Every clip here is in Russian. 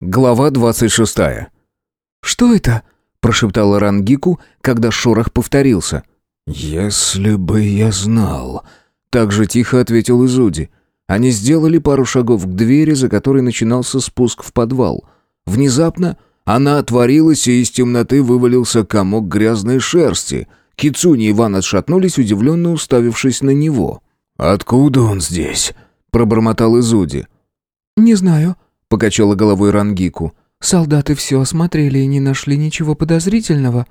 Глава 26. «Что это?» – прошептала Рангику, когда шорох повторился. «Если бы я знал...» Так же тихо ответил Изуди. Они сделали пару шагов к двери, за которой начинался спуск в подвал. Внезапно она отворилась, и из темноты вывалился комок грязной шерсти. Кицуни и Иван отшатнулись, удивленно уставившись на него. «Откуда он здесь?» – пробормотал Изуди. «Не знаю», — покачала головой Рангику. «Солдаты все осмотрели и не нашли ничего подозрительного».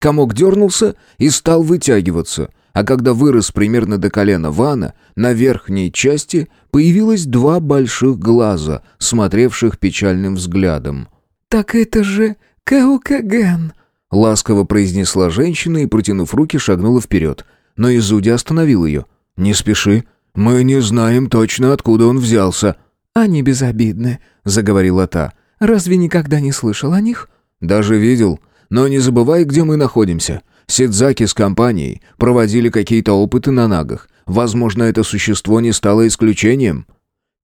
Комок дернулся и стал вытягиваться, а когда вырос примерно до колена Вана, на верхней части появилось два больших глаза, смотревших печальным взглядом. «Так это же Каукаген!» — ласково произнесла женщина и, протянув руки, шагнула вперед. Но Изуди остановил ее. «Не спеши, мы не знаем точно, откуда он взялся». «Они безобидны», — заговорила та. «Разве никогда не слышал о них?» «Даже видел. Но не забывай, где мы находимся. Сидзаки с компанией проводили какие-то опыты на нагах. Возможно, это существо не стало исключением».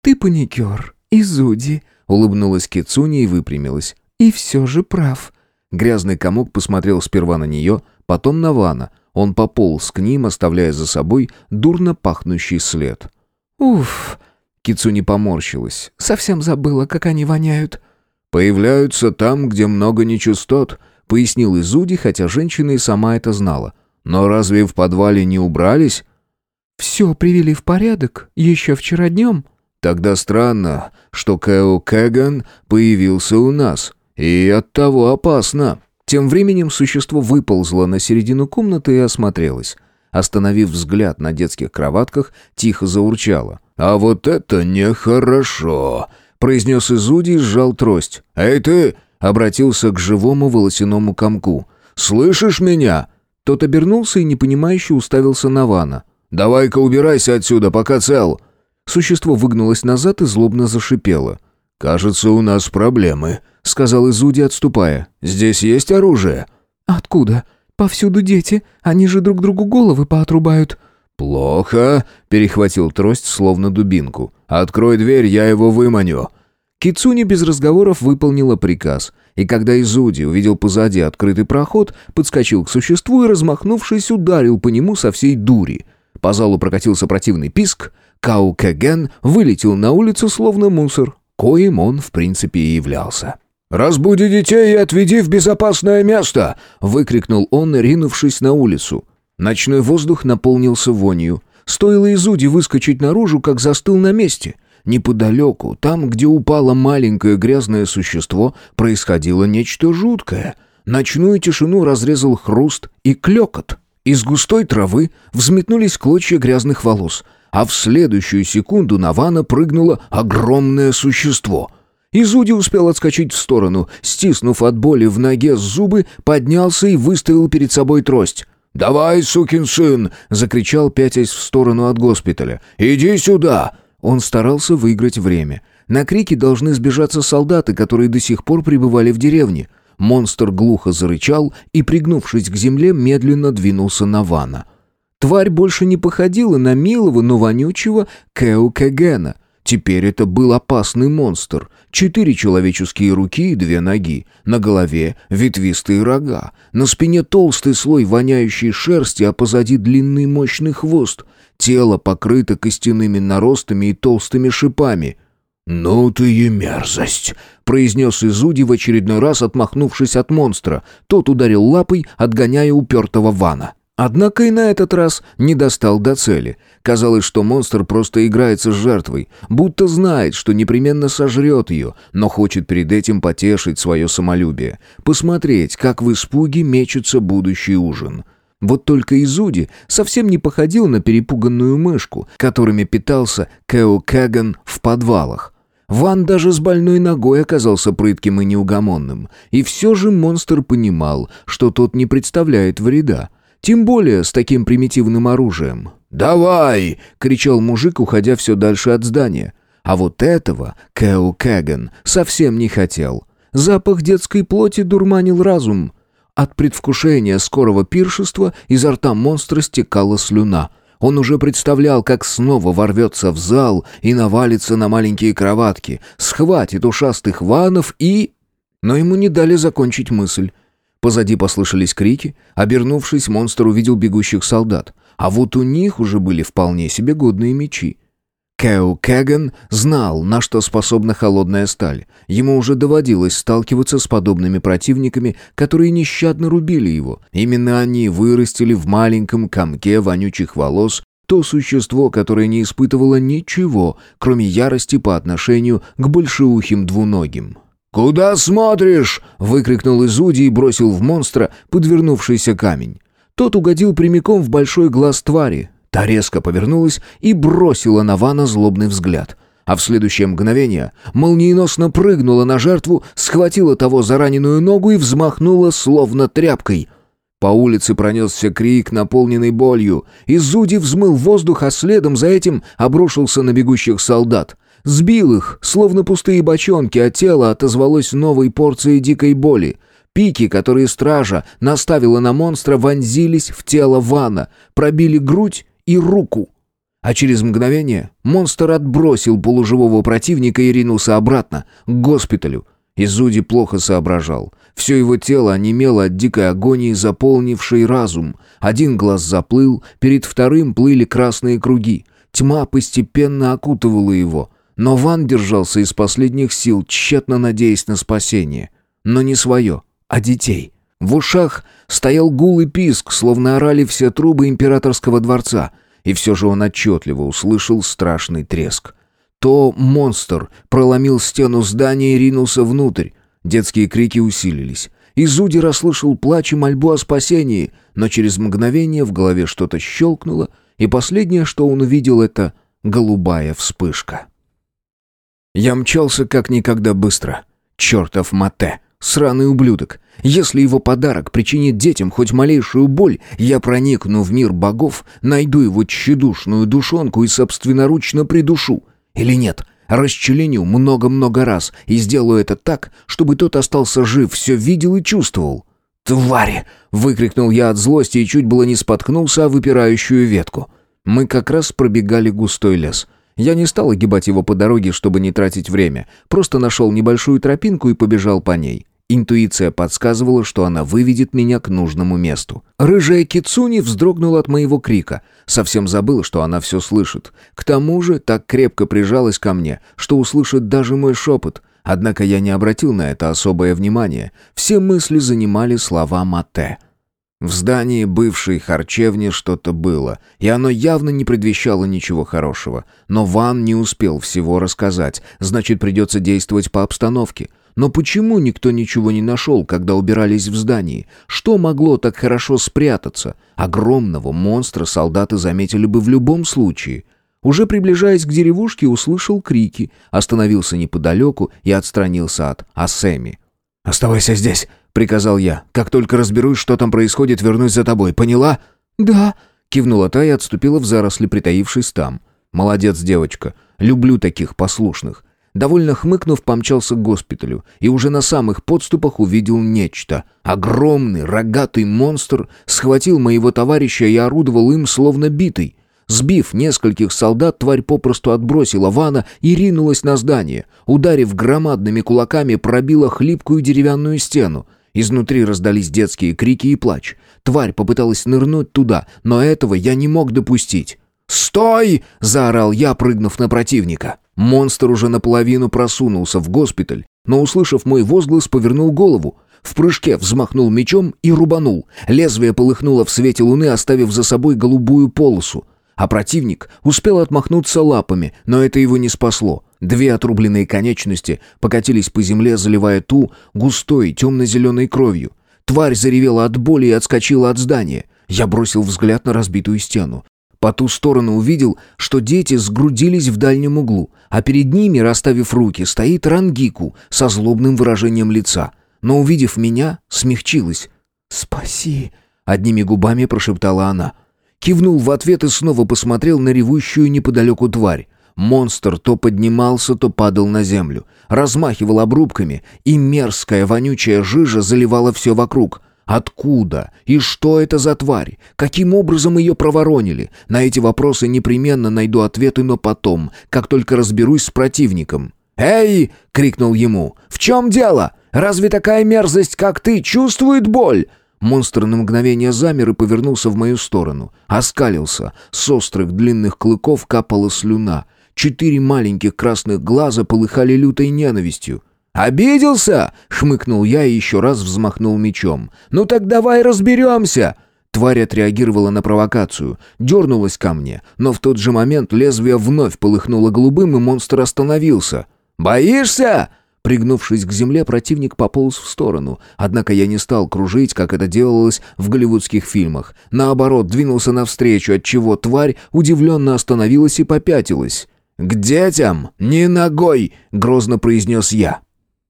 «Ты паникер, Изуди», — улыбнулась Кицуни и выпрямилась. «И все же прав». Грязный комок посмотрел сперва на нее, потом на Вана. Он пополз к ним, оставляя за собой дурно пахнущий след. «Уф!» Кицуни поморщилась. «Совсем забыла, как они воняют». «Появляются там, где много нечистот», — пояснил Изуди, хотя женщина и сама это знала. «Но разве в подвале не убрались?» «Все привели в порядок, еще вчера днем». «Тогда странно, что Кэо Кэган появился у нас, и оттого опасно». Тем временем существо выползло на середину комнаты и осмотрелось. Остановив взгляд на детских кроватках, тихо заурчало. «А вот это нехорошо!» — произнес Изуди и сжал трость. «Эй ты!» — обратился к живому волосяному комку. «Слышишь меня?» Тот обернулся и непонимающе уставился на Вана. «Давай-ка убирайся отсюда, пока цел!» Существо выгнулось назад и злобно зашипело. «Кажется, у нас проблемы», — сказал Изуди, отступая. «Здесь есть оружие?» «Откуда? Повсюду дети. Они же друг другу головы поотрубают». «Плохо», — перехватил трость, словно дубинку. «Открой дверь, я его выманю». Кицуни без разговоров выполнила приказ, и когда Изуди увидел позади открытый проход, подскочил к существу и, размахнувшись, ударил по нему со всей дури. По залу прокатился противный писк, Кау Кэген вылетел на улицу, словно мусор, коим он, в принципе, и являлся. «Разбуди детей и отведи в безопасное место!» — выкрикнул он, ринувшись на улицу. Ночной воздух наполнился вонью. Стоило Изуди выскочить наружу, как застыл на месте. Неподалеку, там, где упало маленькое грязное существо, происходило нечто жуткое. Ночную тишину разрезал хруст и клекот. Из густой травы взметнулись клочья грязных волос, а в следующую секунду на Вана прыгнуло огромное существо — Изуди успел отскочить в сторону, стиснув от боли в ноге зубы, поднялся и выставил перед собой трость. «Давай, сукин сын!» — закричал, пятясь в сторону от госпиталя. «Иди сюда!» Он старался выиграть время. На крики должны сбежаться солдаты, которые до сих пор пребывали в деревне. Монстр глухо зарычал и, пригнувшись к земле, медленно двинулся на Вана. Тварь больше не походила на милого, но вонючего Кэу Кэгена — Теперь это был опасный монстр. Четыре человеческие руки и две ноги. На голове ветвистые рога. На спине толстый слой воняющей шерсти, а позади длинный мощный хвост. Тело покрыто костяными наростами и толстыми шипами. «Ну ты и мерзость!» — произнес Изуди в очередной раз, отмахнувшись от монстра. Тот ударил лапой, отгоняя упертого Вана. Однако и на этот раз не достал до цели. Казалось, что монстр просто играется с жертвой, будто знает, что непременно сожрет ее, но хочет перед этим потешить свое самолюбие, посмотреть, как в испуге мечется будущий ужин. Вот только Изуди совсем не походил на перепуганную мышку, которыми питался Кэо Кэган в подвалах. Ван даже с больной ногой оказался прытким и неугомонным. И все же монстр понимал, что тот не представляет вреда. Тем более с таким примитивным оружием. «Давай!» — кричал мужик, уходя все дальше от здания. А вот этого Кэо Кэган совсем не хотел. Запах детской плоти дурманил разум. От предвкушения скорого пиршества изо рта монстра стекала слюна. Он уже представлял, как снова ворвется в зал и навалится на маленькие кроватки, схватит ушастых ванов и... Но ему не дали закончить мысль. Позади послышались крики. Обернувшись, монстр увидел бегущих солдат. А вот у них уже были вполне себе годные мечи. Кэу Кэган знал, на что способна холодная сталь. Ему уже доводилось сталкиваться с подобными противниками, которые нещадно рубили его. Именно они вырастили в маленьком комке вонючих волос то существо, которое не испытывало ничего, кроме ярости по отношению к большеухим двуногим. «Куда смотришь?» — выкрикнул Изуди и бросил в монстра подвернувшийся камень. Тот угодил прямиком в большой глаз твари. Та резко повернулась и бросила на Вана злобный взгляд. А в следующее мгновение молниеносно прыгнула на жертву, схватила того за раненую ногу и взмахнула словно тряпкой. По улице пронесся крик, наполненный болью. Изуди взмыл воздух, а следом за этим обрушился на бегущих солдат. Сбил их, словно пустые бочонки, а тело отозвалось новой порцией дикой боли. Пики, которые стража наставила на монстра, вонзились в тело Вана, пробили грудь и руку. А через мгновение монстр отбросил полуживого противника и ринулся обратно, к госпиталю. Изуди плохо соображал. Все его тело онемело от дикой агонии, заполнившей разум. Один глаз заплыл, перед вторым плыли красные круги. Тьма постепенно окутывала его. Но Ван держался из последних сил, тщетно надеясь на спасение. Но не свое, а детей. В ушах стоял гул и писк, словно орали все трубы императорского дворца, и все же он отчетливо услышал страшный треск. То монстр проломил стену здания и ринулся внутрь. Детские крики усилились. Изуди расслышал плач и мольбу о спасении, но через мгновение в голове что-то щелкнуло, и последнее, что он увидел, это голубая вспышка. Я мчался как никогда быстро. Чертов Мате! Сраный ублюдок. Если его подарок причинит детям хоть малейшую боль, я проникну в мир богов, найду его тщедушную душонку и собственноручно придушу. Или нет, расчленю много-много раз и сделаю это так, чтобы тот остался жив, все видел и чувствовал. «Твари!» — выкрикнул я от злости и чуть было не споткнулся о выпирающую ветку. Мы как раз пробегали густой лес — я не стал огибать его по дороге, чтобы не тратить время. Просто нашел небольшую тропинку и побежал по ней. Интуиция подсказывала, что она выведет меня к нужному месту. Рыжая Кицуни вздрогнула от моего крика. Совсем забыла, что она все слышит. К тому же так крепко прижалась ко мне, что услышит даже мой шепот. Однако я не обратил на это особое внимание. Все мысли занимали слова Мате. В здании бывшей харчевни что-то было, и оно явно не предвещало ничего хорошего. Но Ван не успел всего рассказать, значит, придется действовать по обстановке. Но почему никто ничего не нашел, когда убирались в здании? Что могло так хорошо спрятаться? Огромного монстра солдаты заметили бы в любом случае. Уже приближаясь к деревушке, услышал крики, остановился неподалеку и отстранился от Асеми. «Оставайся здесь», — приказал я. «Как только разберусь, что там происходит, вернусь за тобой. Поняла?» «Да», — кивнула та и отступила в заросли, притаившись там. «Молодец, девочка. Люблю таких послушных. Довольно хмыкнув, помчался к госпиталю и уже на самых подступах увидел нечто. Огромный рогатый монстр схватил моего товарища и орудовал им словно битый. Сбив нескольких солдат, тварь попросту отбросила Вана и ринулась на здание. Ударив громадными кулаками, пробила хлипкую деревянную стену. Изнутри раздались детские крики и плач. Тварь попыталась нырнуть туда, но этого я не мог допустить. «Стой!» — заорал я, прыгнув на противника. Монстр уже наполовину просунулся в госпиталь, но, услышав мой возглас, повернул голову. В прыжке взмахнул мечом и рубанул. Лезвие полыхнуло в свете луны, оставив за собой голубую полосу. А противник успел отмахнуться лапами, но это его не спасло. Две отрубленные конечности покатились по земле, заливая ту густой темно-зеленой кровью. Тварь заревела от боли и отскочила от здания. Я бросил взгляд на разбитую стену. По ту сторону увидел, что дети сгрудились в дальнем углу, а перед ними, расставив руки, стоит Рангику со злобным выражением лица. Но, увидев меня, смягчилась. «Спаси!» — одними губами прошептала она. Кивнул в ответ и снова посмотрел на ревущую неподалеку тварь. Монстр то поднимался, то падал на землю, размахивал обрубками, и мерзкая вонючая жижа заливала все вокруг — Откуда? И что это за тварь? Каким образом ее проворонили? На эти вопросы непременно найду ответы, но потом, как только разберусь с противником. «Эй!» — крикнул ему. «В чем дело? Разве такая мерзость, как ты, чувствует боль?» Монстр на мгновение замер и повернулся в мою сторону. Оскалился. С острых длинных клыков капала слюна. Четыре маленьких красных глаза полыхали лютой ненавистью. «Обиделся?» — хмыкнул я и еще раз взмахнул мечом. «Ну так давай разберемся!» Тварь отреагировала на провокацию, дернулась ко мне, но в тот же момент лезвие вновь полыхнуло голубым, и монстр остановился. «Боишься?» Пригнувшись к земле, противник пополз в сторону, однако я не стал кружить, как это делалось в голливудских фильмах. Наоборот, двинулся навстречу, отчего тварь удивленно остановилась и попятилась. «К детям! Не ногой!» — грозно произнес я.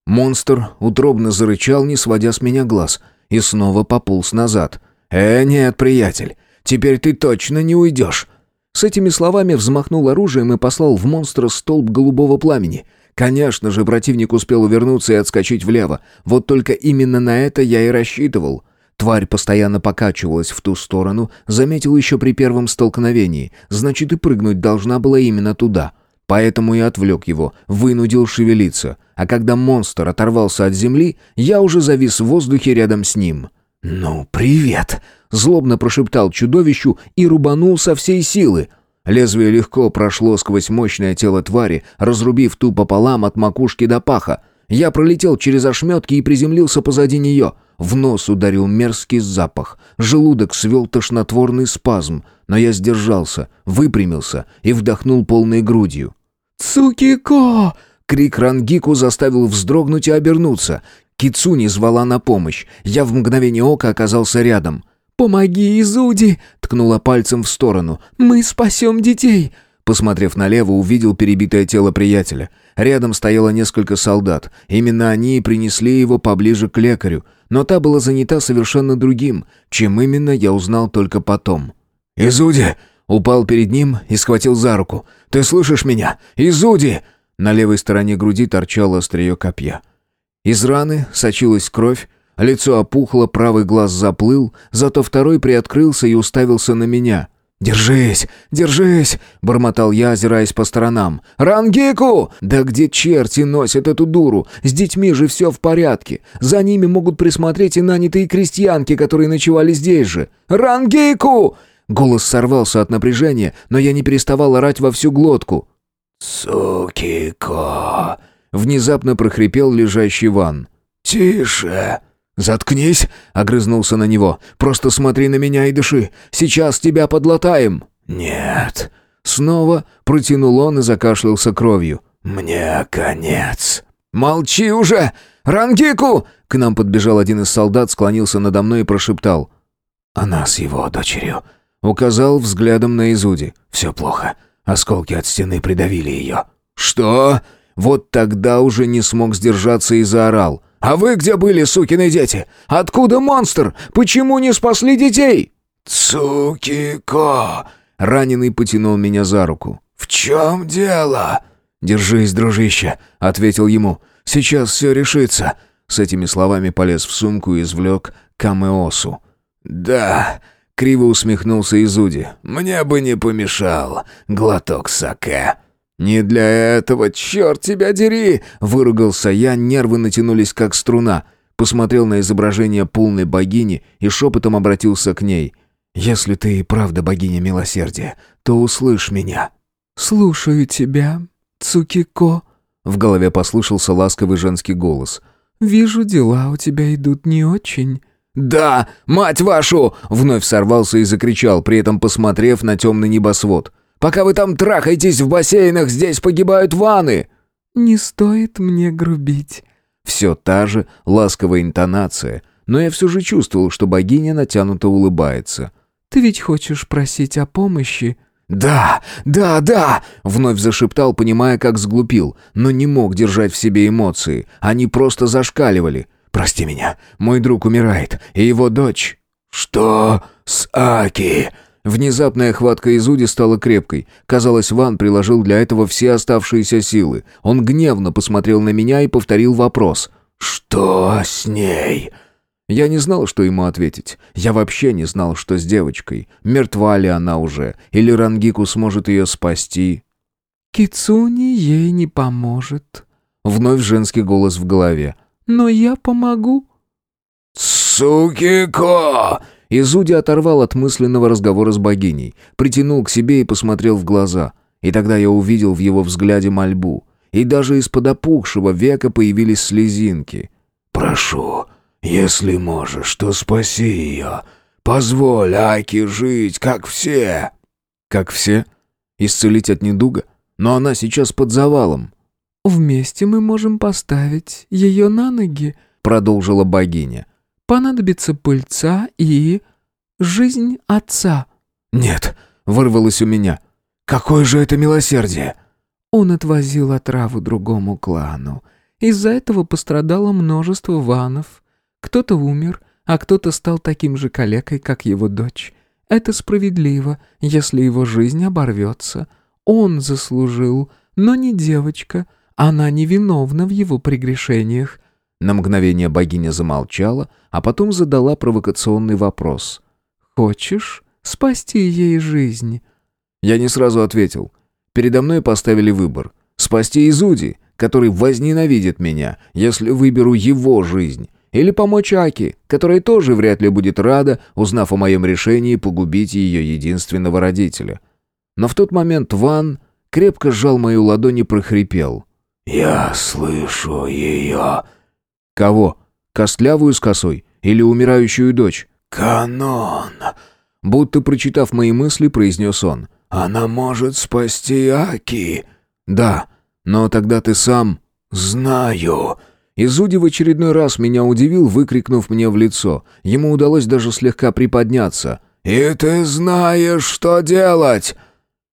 Монстр утробно зарычал, не сводя с меня глаз, и снова пополз назад. «Э, нет, приятель, теперь ты точно не уйдешь!» С этими словами взмахнул оружием и послал в монстра столб голубого пламени. Конечно же, противник успел увернуться и отскочить влево. Вот только именно на это я и рассчитывал. Тварь постоянно покачивалась в ту сторону, заметил еще при первом столкновении. Значит, и прыгнуть должна была именно туда. Поэтому и отвлек его, вынудил шевелиться. А когда монстр оторвался от земли, я уже завис в воздухе рядом с ним. «Ну, привет!» — злобно прошептал чудовищу и рубанул со всей силы. Лезвие легко прошло сквозь мощное тело твари, разрубив ту пополам от макушки до паха. Я пролетел через ошметки и приземлился позади нее. В нос ударил мерзкий запах. Желудок свел тошнотворный спазм, но я сдержался, выпрямился и вдохнул полной грудью. «Цукико!» Крик Рангику заставил вздрогнуть и обернуться. Кицуни звала на помощь. Я в мгновение ока оказался рядом. «Помоги, Изуди!» — ткнула пальцем в сторону. «Мы спасем детей!» Посмотрев налево, увидел перебитое тело приятеля. Рядом стояло несколько солдат. Именно они и принесли его поближе к лекарю. Но та была занята совершенно другим, чем именно я узнал только потом. «Изуди!» Упал перед ним и схватил за руку. «Ты слышишь меня? Изуди!» На левой стороне груди торчало острие копья. Из раны сочилась кровь, лицо опухло, правый глаз заплыл, зато второй приоткрылся и уставился на меня. «Держись, держись!» — бормотал я, озираясь по сторонам. «Рангику! Да где черти носят эту дуру? С детьми же все в порядке. За ними могут присмотреть и нанятые крестьянки, которые ночевали здесь же. Рангику!» Голос сорвался от напряжения, но я не переставал орать во всю глотку. «Сукико!» — внезапно прохрипел лежащий Ван. «Тише!» «Заткнись!» — огрызнулся на него. «Просто смотри на меня и дыши. Сейчас тебя подлатаем!» «Нет!» Снова протянул он и закашлялся кровью. «Мне конец!» «Молчи уже! Рангику!» К нам подбежал один из солдат, склонился надо мной и прошептал. «Она с его дочерью. Указал взглядом на Изуди. «Все плохо. Осколки от стены придавили ее». «Что?» Вот тогда уже не смог сдержаться и заорал. «А вы где были, сукины дети? Откуда монстр? Почему не спасли детей?» «Цукико!» Раненый потянул меня за руку. «В чем дело?» «Держись, дружище», — ответил ему. «Сейчас все решится». С этими словами полез в сумку и извлек камеосу. «Да, Криво усмехнулся Изуди. «Мне бы не помешал глоток саке». «Не для этого, черт тебя дери!» — выругался я, нервы натянулись как струна. Посмотрел на изображение полной богини и шепотом обратился к ней. «Если ты и правда богиня милосердия, то услышь меня». «Слушаю тебя, Цукико», — в голове послышался ласковый женский голос. «Вижу, дела у тебя идут не очень». «Да, мать вашу!» — вновь сорвался и закричал, при этом посмотрев на темный небосвод. «Пока вы там трахаетесь в бассейнах, здесь погибают ваны!» «Не стоит мне грубить». Все та же ласковая интонация, но я все же чувствовал, что богиня натянуто улыбается. «Ты ведь хочешь просить о помощи?» «Да, да, да!» — вновь зашептал, понимая, как сглупил, но не мог держать в себе эмоции. Они просто зашкаливали. Прости меня, мой друг умирает, и его дочь...» «Что с Аки?» Внезапная хватка Изуди стала крепкой. Казалось, Ван приложил для этого все оставшиеся силы. Он гневно посмотрел на меня и повторил вопрос. «Что с ней?» Я не знал, что ему ответить. Я вообще не знал, что с девочкой. Мертва ли она уже, или Рангику сможет ее спасти. «Кицуни ей не поможет», — вновь женский голос в голове. «Но я помогу». «Сукико!» Изуди оторвал от мысленного разговора с богиней, притянул к себе и посмотрел в глаза. И тогда я увидел в его взгляде мольбу. И даже из-под опухшего века появились слезинки. «Прошу, если можешь, то спаси ее. Позволь Аки жить, как все». «Как все? Исцелить от недуга? Но она сейчас под завалом». «Вместе мы можем поставить ее на ноги», — продолжила богиня. «Понадобится пыльца и... жизнь отца». «Нет», — вырвалось у меня. «Какое же это милосердие!» Он отвозил отраву другому клану. Из-за этого пострадало множество ванов. Кто-то умер, а кто-то стал таким же калекой, как его дочь. Это справедливо, если его жизнь оборвется. Он заслужил, но не девочка. Она невиновна в его прегрешениях. На мгновение богиня замолчала, а потом задала провокационный вопрос. «Хочешь спасти ей жизнь?» Я не сразу ответил. Передо мной поставили выбор. Спасти Изуди, который возненавидит меня, если выберу его жизнь, или помочь Аки, которая тоже вряд ли будет рада, узнав о моем решении погубить ее единственного родителя. Но в тот момент Ван крепко сжал мою ладонь и прохрипел. «Я слышу ее». «Кого? Костлявую с косой? Или умирающую дочь?» «Канон!» Будто прочитав мои мысли, произнес он. «Она может спасти Аки». «Да, но тогда ты сам...» «Знаю». Изуди в очередной раз меня удивил, выкрикнув мне в лицо. Ему удалось даже слегка приподняться. «И ты знаешь, что делать!»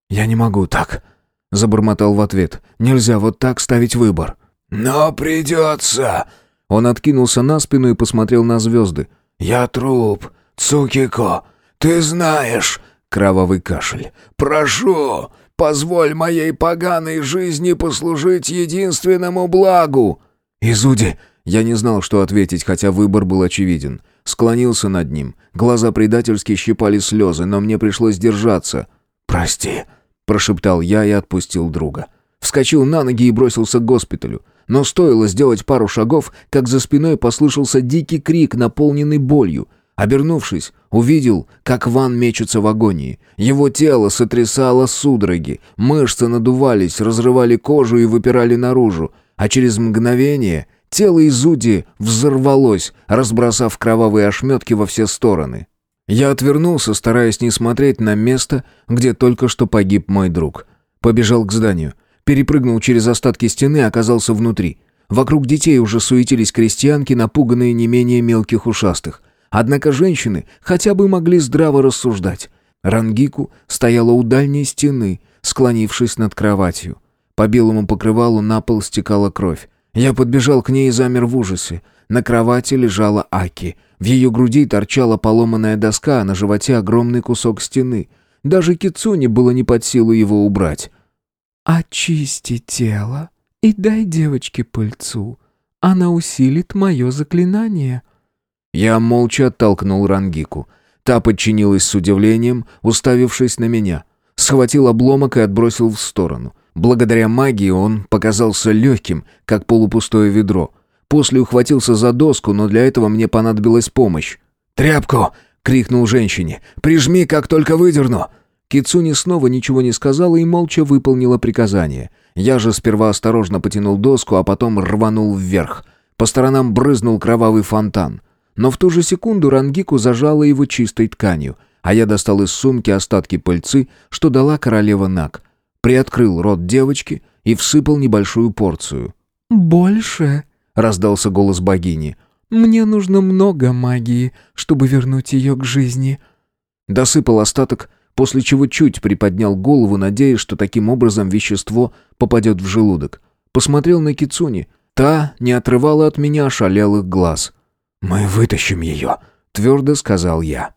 «Я не могу так», — забормотал в ответ. «Нельзя вот так ставить выбор». «Но придется!» Он откинулся на спину и посмотрел на звезды. «Я труп, Цукико, ты знаешь...» Кровавый кашель. «Прошу, позволь моей поганой жизни послужить единственному благу!» «Изуди!» Я не знал, что ответить, хотя выбор был очевиден. Склонился над ним. Глаза предательски щипали слезы, но мне пришлось держаться. «Прости», — прошептал я и отпустил друга. Вскочил на ноги и бросился к госпиталю. Но стоило сделать пару шагов, как за спиной послышался дикий крик, наполненный болью. Обернувшись, увидел, как Ван мечется в агонии. Его тело сотрясало судороги, мышцы надувались, разрывали кожу и выпирали наружу а через мгновение тело Изуди взорвалось, разбросав кровавые ошметки во все стороны. Я отвернулся, стараясь не смотреть на место, где только что погиб мой друг. Побежал к зданию, перепрыгнул через остатки стены и оказался внутри. Вокруг детей уже суетились крестьянки, напуганные не менее мелких ушастых. Однако женщины хотя бы могли здраво рассуждать. Рангику стояла у дальней стены, склонившись над кроватью. По белому покрывалу на пол стекала кровь. Я подбежал к ней и замер в ужасе. На кровати лежала Аки. В ее груди торчала поломанная доска, а на животе огромный кусок стены. Даже Кицуне было не под силу его убрать. «Очисти тело и дай девочке пыльцу. Она усилит мое заклинание». Я молча оттолкнул Рангику. Та подчинилась с удивлением, уставившись на меня. Схватил обломок и отбросил в сторону. Благодаря магии он показался легким, как полупустое ведро. После ухватился за доску, но для этого мне понадобилась помощь. «Тряпку!» — крикнул женщине. «Прижми, как только выдерну!» Кицуни снова ничего не сказала и молча выполнила приказание. Я же сперва осторожно потянул доску, а потом рванул вверх. По сторонам брызнул кровавый фонтан. Но в ту же секунду Рангику зажала его чистой тканью, а я достал из сумки остатки пыльцы, что дала королева Нак приоткрыл рот девочки и всыпал небольшую порцию. «Больше?» — раздался голос богини. «Мне нужно много магии, чтобы вернуть ее к жизни». Досыпал остаток, после чего чуть приподнял голову, надеясь, что таким образом вещество попадет в желудок. Посмотрел на Кицуни. Та не отрывала от меня ошалелых глаз. «Мы вытащим ее», — твердо сказал я.